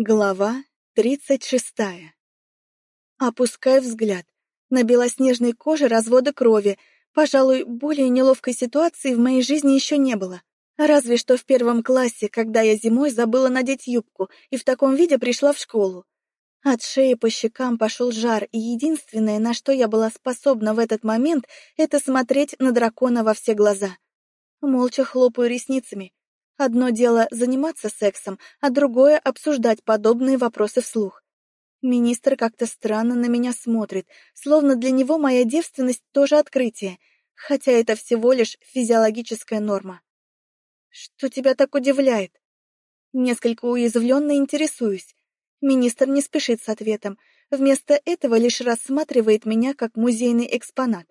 Глава тридцать шестая. Опускаю взгляд. На белоснежной коже разводы крови. Пожалуй, более неловкой ситуации в моей жизни еще не было. Разве что в первом классе, когда я зимой забыла надеть юбку и в таком виде пришла в школу. От шеи по щекам пошел жар, и единственное, на что я была способна в этот момент, это смотреть на дракона во все глаза. Молча хлопаю ресницами, Одно дело заниматься сексом, а другое — обсуждать подобные вопросы вслух. Министр как-то странно на меня смотрит, словно для него моя девственность тоже открытие, хотя это всего лишь физиологическая норма. Что тебя так удивляет? Несколько уязвленно интересуюсь. Министр не спешит с ответом, вместо этого лишь рассматривает меня как музейный экспонат.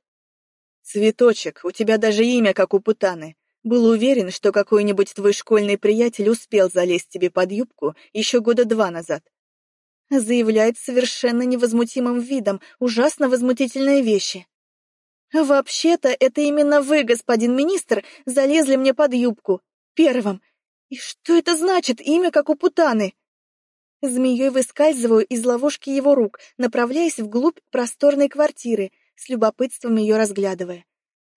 «Цветочек, у тебя даже имя, как у Путаны. Был уверен, что какой-нибудь твой школьный приятель успел залезть тебе под юбку еще года два назад. Заявляет совершенно невозмутимым видом ужасно возмутительные вещи. «Вообще-то это именно вы, господин министр, залезли мне под юбку. Первым. И что это значит, имя как у путаны?» Змеей выскальзываю из ловушки его рук, направляясь вглубь просторной квартиры, с любопытством ее разглядывая.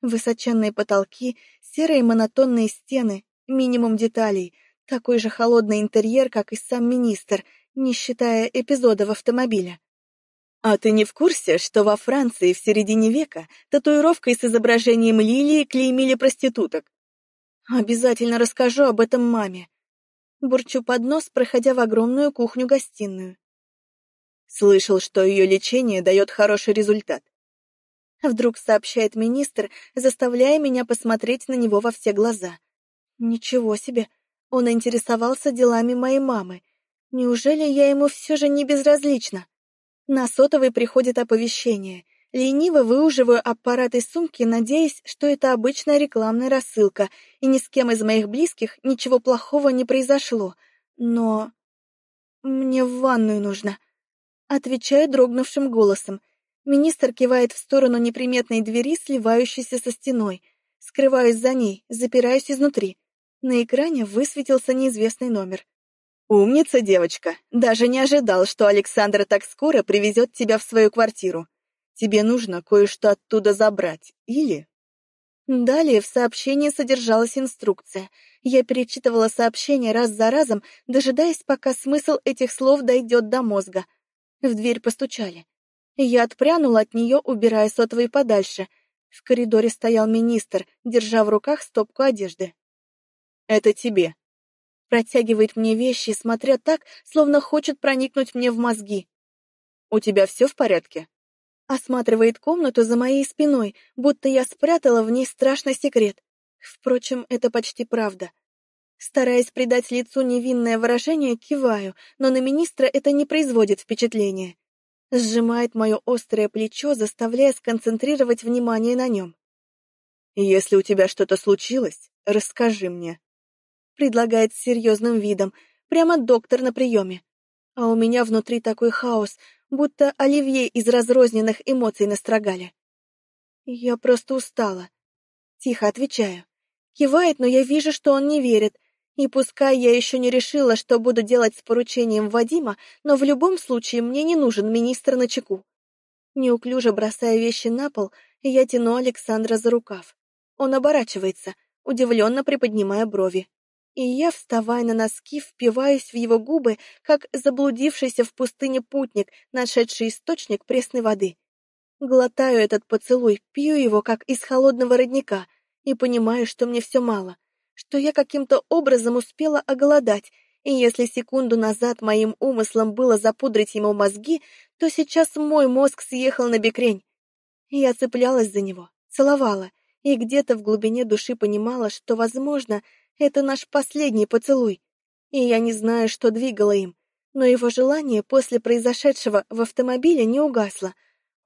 Высоченные потолки, серые монотонные стены, минимум деталей, такой же холодный интерьер, как и сам министр, не считая эпизодов автомобиля. А ты не в курсе, что во Франции в середине века татуировкой с изображением лилии клеймили проституток? Обязательно расскажу об этом маме. Бурчу под нос, проходя в огромную кухню-гостиную. Слышал, что ее лечение дает хороший результат. Вдруг сообщает министр, заставляя меня посмотреть на него во все глаза. Ничего себе, он интересовался делами моей мамы. Неужели я ему все же не безразлична? На сотовый приходит оповещение. Лениво выуживаю аппарат из сумки, надеясь, что это обычная рекламная рассылка, и ни с кем из моих близких ничего плохого не произошло. Но... Мне в ванную нужно. Отвечаю дрогнувшим голосом, Министр кивает в сторону неприметной двери, сливающейся со стеной. Скрываюсь за ней, запираюсь изнутри. На экране высветился неизвестный номер. «Умница, девочка! Даже не ожидал, что Александра так скоро привезет тебя в свою квартиру. Тебе нужно кое-что оттуда забрать. Или...» Далее в сообщении содержалась инструкция. Я перечитывала сообщение раз за разом, дожидаясь, пока смысл этих слов дойдет до мозга. В дверь постучали. Я отпрянула от нее, убирая сотовый подальше. В коридоре стоял министр, держа в руках стопку одежды. «Это тебе». Протягивает мне вещи, смотря так, словно хочет проникнуть мне в мозги. «У тебя все в порядке?» Осматривает комнату за моей спиной, будто я спрятала в ней страшный секрет. Впрочем, это почти правда. Стараясь придать лицу невинное выражение, киваю, но на министра это не производит впечатления сжимает мое острое плечо, заставляя сконцентрировать внимание на нем. «Если у тебя что-то случилось, расскажи мне», — предлагает с серьезным видом, прямо доктор на приеме. А у меня внутри такой хаос, будто оливье из разрозненных эмоций настрогали. Я просто устала. Тихо отвечаю. Кивает, но я вижу, что он не верит, и пускай я еще не решила, что буду делать с поручением Вадима, но в любом случае мне не нужен министр на чеку. Неуклюже бросая вещи на пол, я тяну Александра за рукав. Он оборачивается, удивленно приподнимая брови. И я, вставая на носки, впиваюсь в его губы, как заблудившийся в пустыне путник, нашедший источник пресной воды. Глотаю этот поцелуй, пью его, как из холодного родника, и понимаю, что мне все мало — что я каким-то образом успела оголодать, и если секунду назад моим умыслом было запудрить ему мозги, то сейчас мой мозг съехал на бекрень. Я цеплялась за него, целовала, и где-то в глубине души понимала, что, возможно, это наш последний поцелуй. И я не знаю, что двигало им, но его желание после произошедшего в автомобиле не угасло.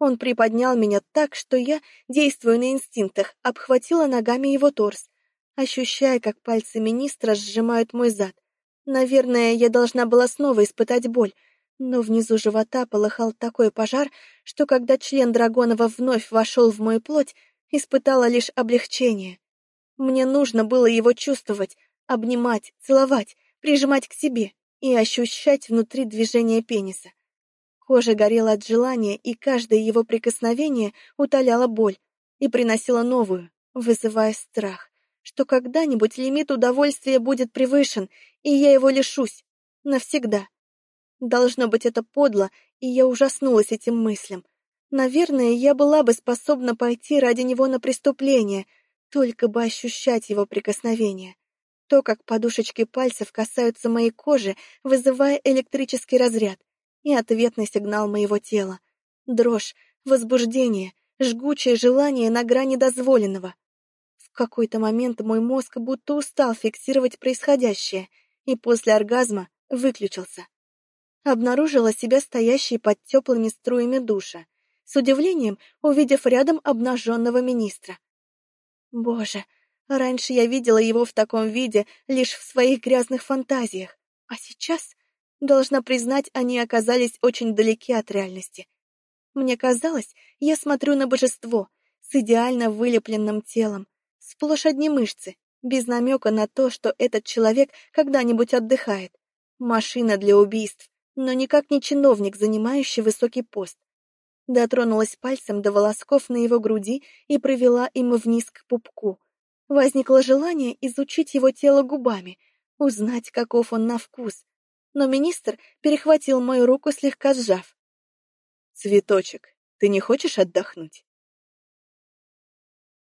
Он приподнял меня так, что я, действуя на инстинктах, обхватила ногами его торс, ощущая, как пальцы министра сжимают мой зад. Наверное, я должна была снова испытать боль, но внизу живота полыхал такой пожар, что когда член Драгонова вновь вошел в мою плоть, испытала лишь облегчение. Мне нужно было его чувствовать, обнимать, целовать, прижимать к себе, и ощущать внутри движение пениса. Кожа горела от желания, и каждое его прикосновение утоляло боль и приносило новую, вызывая страх, что когда-нибудь лимит удовольствия будет превышен, и я его лишусь. Навсегда. Должно быть, это подло, и я ужаснулась этим мыслям. Наверное, я была бы способна пойти ради него на преступление, только бы ощущать его прикосновение. То, как подушечки пальцев касаются моей кожи, вызывая электрический разряд, и ответный сигнал моего тела. Дрожь, возбуждение, жгучее желание на грани дозволенного. В какой-то момент мой мозг будто устал фиксировать происходящее, и после оргазма выключился. Обнаружила себя стоящей под теплыми струями душа, с удивлением увидев рядом обнаженного министра. Боже, раньше я видела его в таком виде лишь в своих грязных фантазиях, а сейчас, должна признать, они оказались очень далеки от реальности. Мне казалось, я смотрю на божество с идеально вылепленным телом, сплошь одни мышцы, без намека на то, что этот человек когда-нибудь отдыхает. Машина для убийств, но никак не чиновник, занимающий высокий пост. Дотронулась пальцем до волосков на его груди и провела им вниз к пупку. Возникло желание изучить его тело губами, узнать, каков он на вкус. Но министр перехватил мою руку, слегка сжав. «Цветочек, ты не хочешь отдохнуть?»